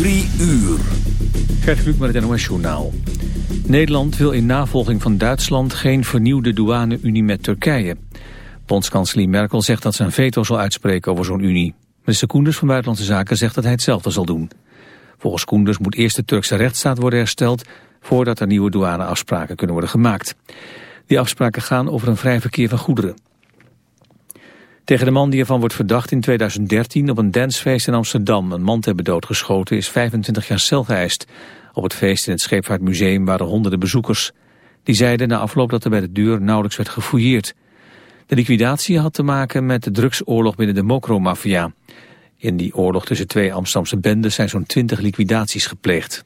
Drie uur. Gert Kluk met het NOS Journaal. Nederland wil in navolging van Duitsland geen vernieuwde douane-unie met Turkije. Bondskanselier Merkel zegt dat ze een veto zal uitspreken over zo'n unie. Minister Koenders van Buitenlandse Zaken zegt dat hij hetzelfde zal doen. Volgens Koenders moet eerst de Turkse rechtsstaat worden hersteld... voordat er nieuwe douaneafspraken kunnen worden gemaakt. Die afspraken gaan over een vrij verkeer van goederen. Tegen de man die ervan wordt verdacht in 2013 op een dancefeest in Amsterdam een man te hebben doodgeschoten is 25 jaar cel geëist. Op het feest in het Scheepvaartmuseum waren honderden bezoekers. Die zeiden na afloop dat er bij de deur nauwelijks werd gefouilleerd. De liquidatie had te maken met de drugsoorlog binnen de Mokro-maffia. In die oorlog tussen twee Amsterdamse bendes zijn zo'n 20 liquidaties gepleegd.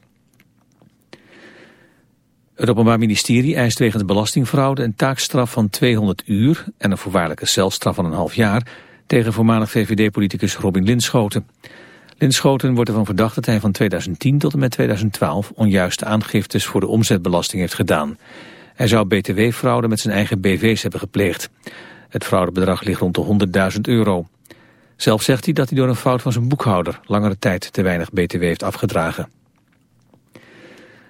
Het Openbaar Ministerie eist wegens belastingfraude een taakstraf van 200 uur en een voorwaardelijke celstraf van een half jaar tegen voormalig VVD-politicus Robin Linschoten. Linschoten wordt ervan verdacht dat hij van 2010 tot en met 2012 onjuiste aangiftes voor de omzetbelasting heeft gedaan. Hij zou btw-fraude met zijn eigen BV's hebben gepleegd. Het fraudebedrag ligt rond de 100.000 euro. Zelf zegt hij dat hij door een fout van zijn boekhouder langere tijd te weinig btw heeft afgedragen.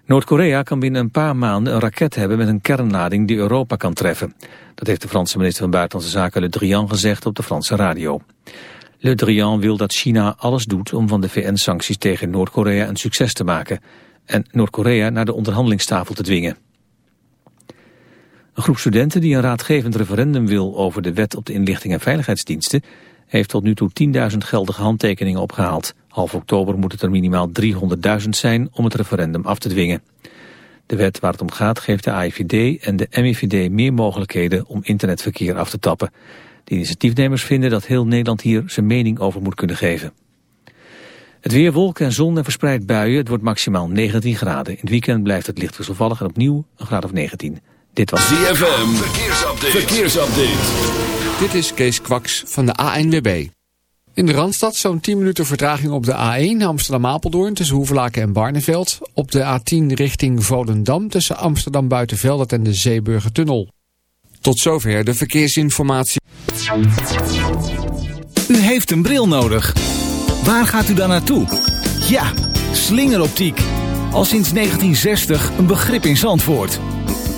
Noord-Korea kan binnen een paar maanden een raket hebben met een kernlading die Europa kan treffen. Dat heeft de Franse minister van Buitenlandse Zaken Le Drian gezegd op de Franse radio. Le Drian wil dat China alles doet om van de VN-sancties tegen Noord-Korea een succes te maken en Noord-Korea naar de onderhandelingstafel te dwingen. Een groep studenten die een raadgevend referendum wil over de wet op de inlichting en veiligheidsdiensten heeft tot nu toe 10.000 geldige handtekeningen opgehaald. Half oktober moet het er minimaal 300.000 zijn om het referendum af te dwingen. De wet waar het om gaat geeft de AIVD en de MIVD meer mogelijkheden om internetverkeer af te tappen. De initiatiefnemers vinden dat heel Nederland hier zijn mening over moet kunnen geven. Het weer, wolken en zon en verspreid buien. Het wordt maximaal 19 graden. In het weekend blijft het licht wisselvallig en opnieuw een graad of 19. Dit was ZFM. Verkeersupdate. Verkeersupdate. Dit is Kees Kwaks van de ANWB. In de Randstad zo'n 10 minuten vertraging op de A1 Amsterdam-Apeldoorn tussen Hoevelaken en Barneveld. Op de A10 richting Volendam tussen Amsterdam Buitenveldert en de Zeeburgertunnel. Tot zover de verkeersinformatie. U heeft een bril nodig. Waar gaat u dan naartoe? Ja, slingeroptiek. Al sinds 1960 een begrip in Zandvoort.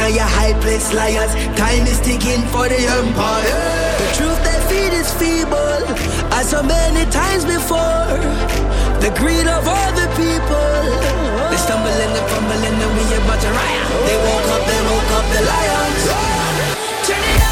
In your high place, liars. Time is ticking for the empire. The truth they feed is feeble, as so many times before. The greed of all the people. They stumble and they fumble and we about to riot. They woke up, they woke up the lions. andata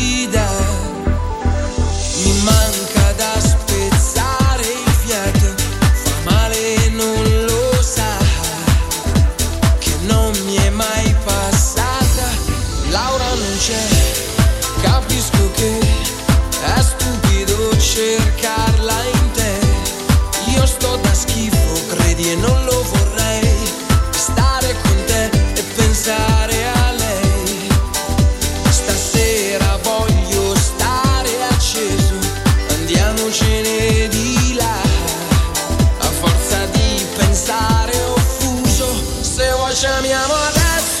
mi amor.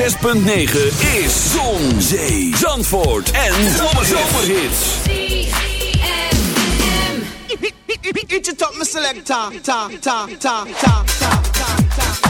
106.9 is Zon, Zee, Zandvoort en Zomerhits. Zomerhits. Eat your top, my selector. Ta, ta, ta, ta, ta, ta, ta, ta.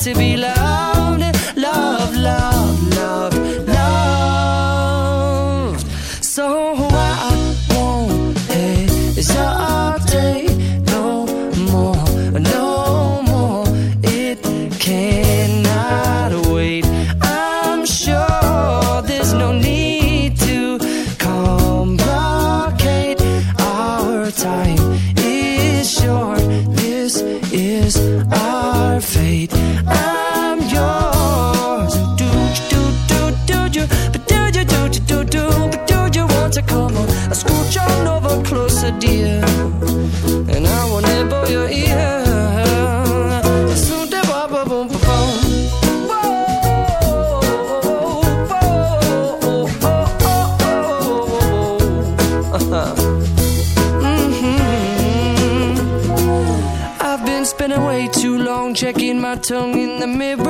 to be to come on. I scooch on over closer, dear, and I won't nibble your ear. Checking my tongue in the mirror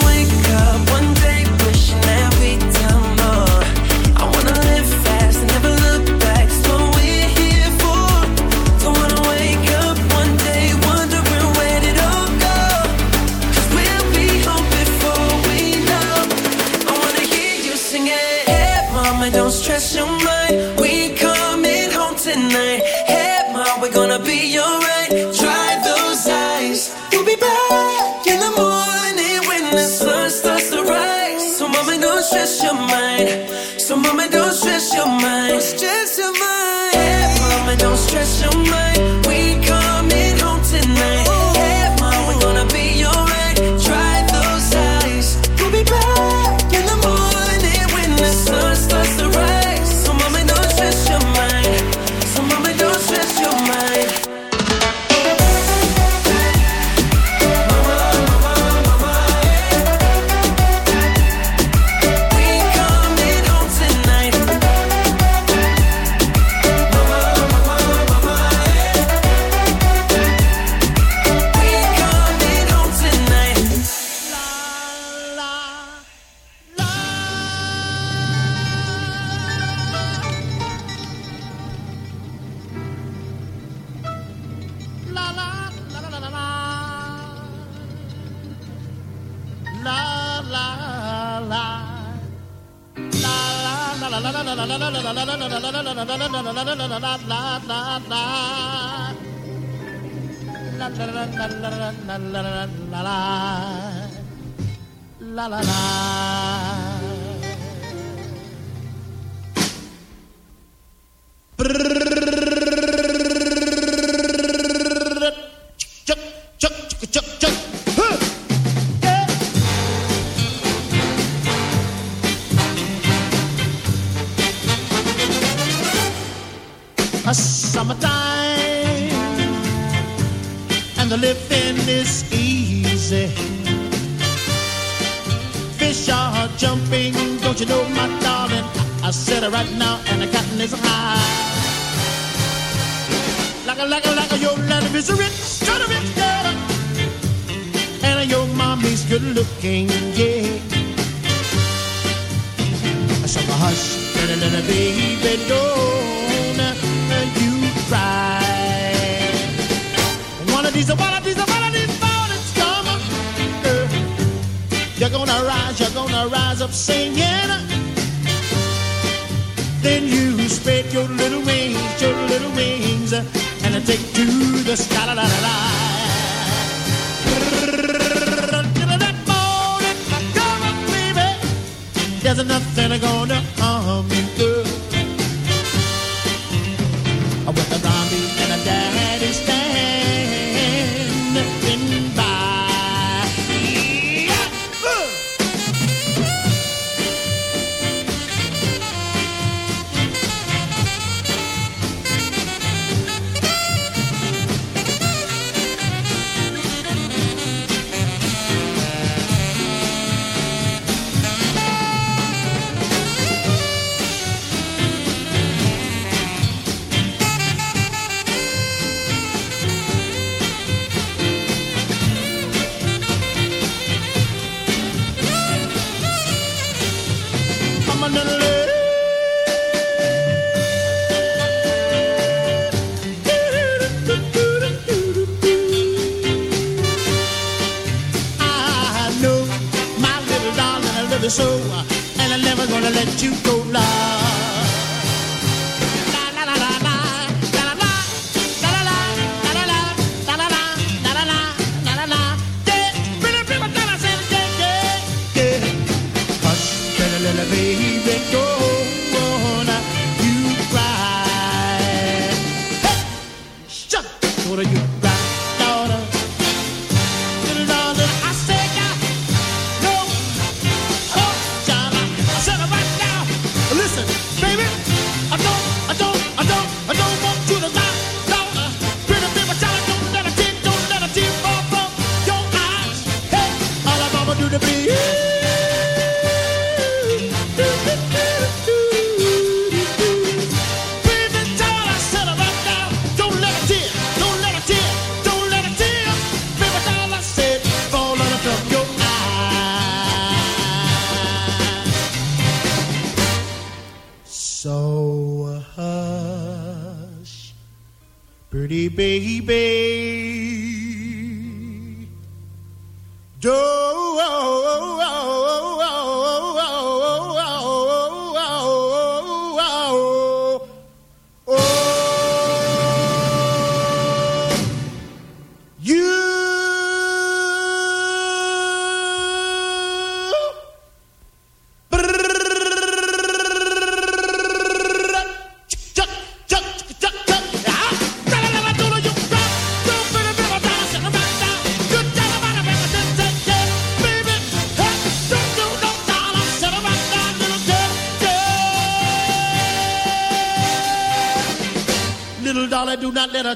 La, la,